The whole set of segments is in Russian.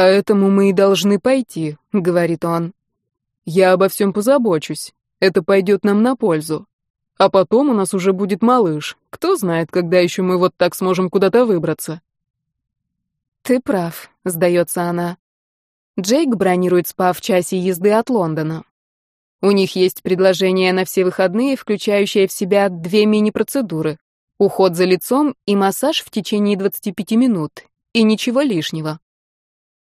«Поэтому мы и должны пойти», — говорит он. «Я обо всем позабочусь. Это пойдет нам на пользу. А потом у нас уже будет малыш. Кто знает, когда еще мы вот так сможем куда-то выбраться». «Ты прав», — сдается она. Джейк бронирует спа в часе езды от Лондона. У них есть предложение на все выходные, включающее в себя две мини-процедуры. Уход за лицом и массаж в течение 25 минут. И ничего лишнего.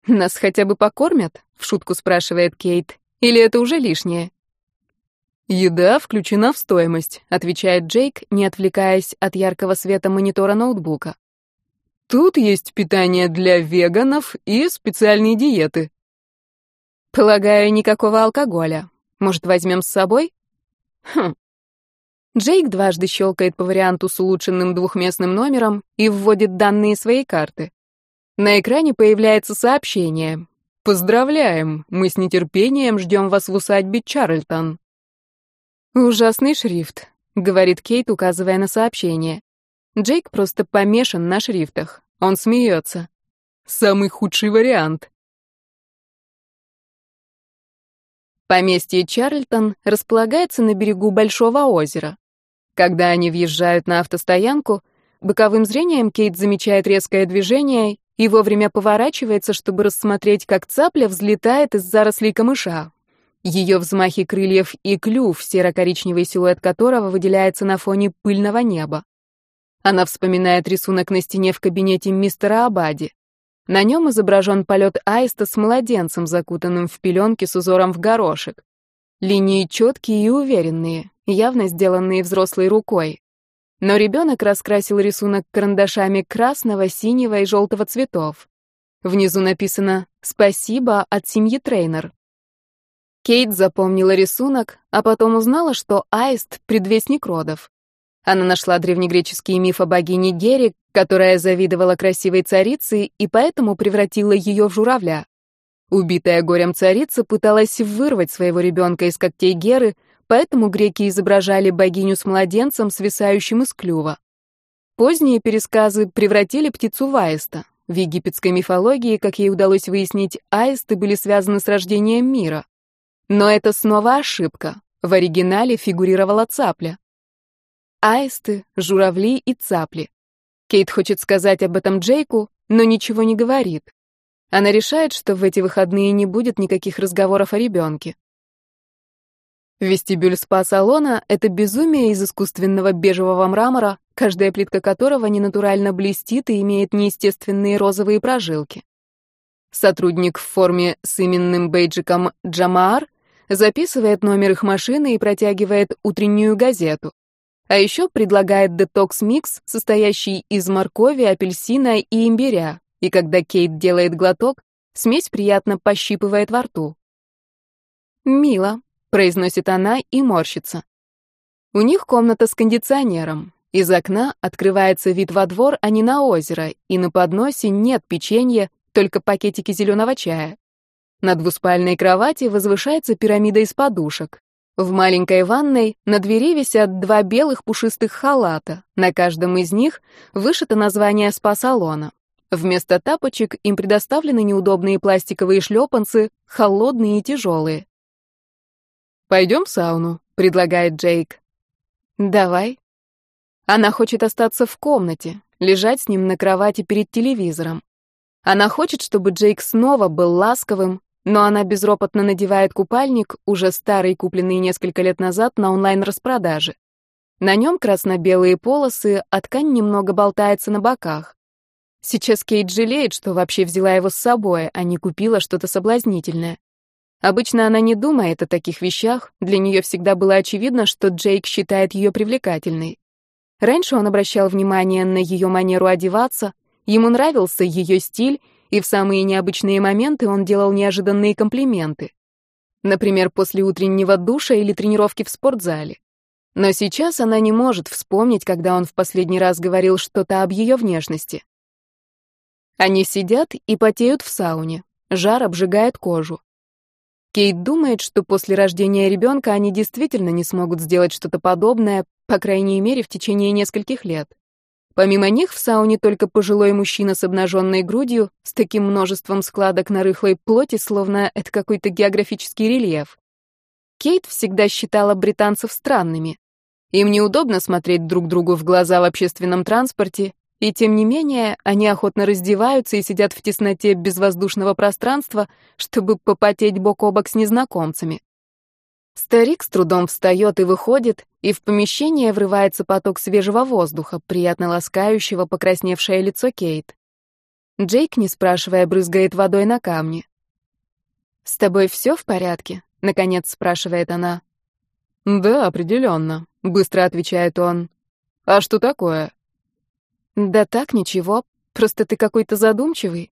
«Нас хотя бы покормят?» — в шутку спрашивает Кейт. «Или это уже лишнее?» «Еда включена в стоимость», — отвечает Джейк, не отвлекаясь от яркого света монитора ноутбука. «Тут есть питание для веганов и специальные диеты». «Полагаю, никакого алкоголя. Может, возьмем с собой?» «Хм». Джейк дважды щелкает по варианту с улучшенным двухместным номером и вводит данные своей карты. На экране появляется сообщение. «Поздравляем! Мы с нетерпением ждем вас в усадьбе Чарльтон». «Ужасный шрифт», — говорит Кейт, указывая на сообщение. Джейк просто помешан на шрифтах. Он смеется. «Самый худший вариант». Поместье Чарльтон располагается на берегу Большого озера. Когда они въезжают на автостоянку, боковым зрением Кейт замечает резкое движение и вовремя поворачивается, чтобы рассмотреть, как цапля взлетает из зарослей камыша. Ее взмахи крыльев и клюв, серо-коричневый силуэт которого выделяется на фоне пыльного неба. Она вспоминает рисунок на стене в кабинете мистера Абади. На нем изображен полет аиста с младенцем, закутанным в пеленки с узором в горошек. Линии четкие и уверенные, явно сделанные взрослой рукой. Но ребенок раскрасил рисунок карандашами красного, синего и желтого цветов. Внизу написано «Спасибо от семьи Трейнер». Кейт запомнила рисунок, а потом узнала, что аист — предвестник родов. Она нашла древнегреческий миф о богине Гере, которая завидовала красивой царице и поэтому превратила ее в журавля. Убитая горем царица пыталась вырвать своего ребенка из когтей Геры, поэтому греки изображали богиню с младенцем, свисающим из клюва. Поздние пересказы превратили птицу в аиста. В египетской мифологии, как ей удалось выяснить, аисты были связаны с рождением мира. Но это снова ошибка. В оригинале фигурировала цапля. Аисты, журавли и цапли. Кейт хочет сказать об этом Джейку, но ничего не говорит. Она решает, что в эти выходные не будет никаких разговоров о ребенке. Вестибюль спа-салона — это безумие из искусственного бежевого мрамора, каждая плитка которого ненатурально блестит и имеет неестественные розовые прожилки. Сотрудник в форме с именным бейджиком Джамаар записывает номер их машины и протягивает утреннюю газету. А еще предлагает детокс-микс, состоящий из моркови, апельсина и имбиря, и когда Кейт делает глоток, смесь приятно пощипывает во рту. Мило произносит она и морщится. У них комната с кондиционером. Из окна открывается вид во двор, а не на озеро, и на подносе нет печенья, только пакетики зеленого чая. На двуспальной кровати возвышается пирамида из подушек. В маленькой ванной на двери висят два белых пушистых халата. На каждом из них вышито название спа-салона. Вместо тапочек им предоставлены неудобные пластиковые шлепанцы, холодные и тяжелые. «Пойдем в сауну», — предлагает Джейк. «Давай». Она хочет остаться в комнате, лежать с ним на кровати перед телевизором. Она хочет, чтобы Джейк снова был ласковым, но она безропотно надевает купальник, уже старый, купленный несколько лет назад на онлайн-распродаже. На нем красно-белые полосы, а ткань немного болтается на боках. Сейчас Кейт жалеет, что вообще взяла его с собой, а не купила что-то соблазнительное. Обычно она не думает о таких вещах, для нее всегда было очевидно, что Джейк считает ее привлекательной. Раньше он обращал внимание на ее манеру одеваться, ему нравился ее стиль, и в самые необычные моменты он делал неожиданные комплименты. Например, после утреннего душа или тренировки в спортзале. Но сейчас она не может вспомнить, когда он в последний раз говорил что-то об ее внешности. Они сидят и потеют в сауне. Жар обжигает кожу. Кейт думает, что после рождения ребенка они действительно не смогут сделать что-то подобное, по крайней мере, в течение нескольких лет. Помимо них в сауне только пожилой мужчина с обнаженной грудью, с таким множеством складок на рыхлой плоти, словно это какой-то географический рельеф. Кейт всегда считала британцев странными. Им неудобно смотреть друг другу в глаза в общественном транспорте, и тем не менее они охотно раздеваются и сидят в тесноте безвоздушного пространства, чтобы попотеть бок о бок с незнакомцами. Старик с трудом встает и выходит, и в помещение врывается поток свежего воздуха, приятно ласкающего покрасневшее лицо Кейт. Джейк, не спрашивая, брызгает водой на камни. «С тобой все в порядке?» — наконец спрашивает она. «Да, определенно», — быстро отвечает он. «А что такое?» «Да так, ничего, просто ты какой-то задумчивый».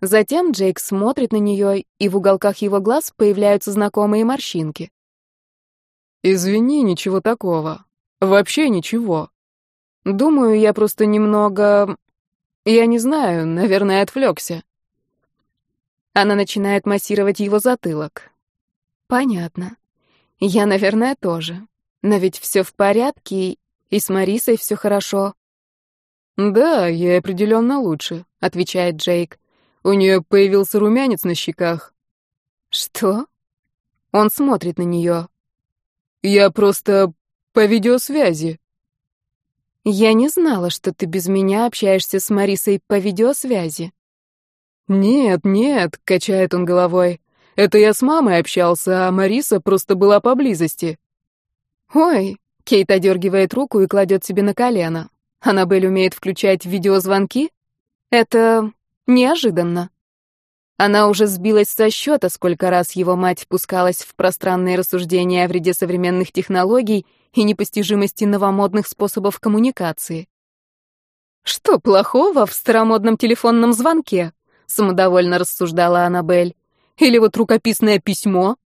Затем Джейк смотрит на нее, и в уголках его глаз появляются знакомые морщинки. «Извини, ничего такого. Вообще ничего. Думаю, я просто немного... Я не знаю, наверное, отвлекся». Она начинает массировать его затылок. «Понятно. Я, наверное, тоже. Но ведь все в порядке, и с Марисой все хорошо». «Да, ей определенно лучше», — отвечает Джейк. «У нее появился румянец на щеках». «Что?» Он смотрит на нее. Я просто по видеосвязи. Я не знала, что ты без меня общаешься с Марисой по видеосвязи. Нет, нет, качает он головой. Это я с мамой общался, а Мариса просто была поблизости. Ой, Кейт одергивает руку и кладет себе на колено. Аннабель умеет включать видеозвонки? Это неожиданно. Она уже сбилась со счета, сколько раз его мать пускалась в пространные рассуждения о вреде современных технологий и непостижимости новомодных способов коммуникации. «Что плохого в старомодном телефонном звонке?» — самодовольно рассуждала Аннабель. «Или вот рукописное письмо?